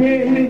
Amen.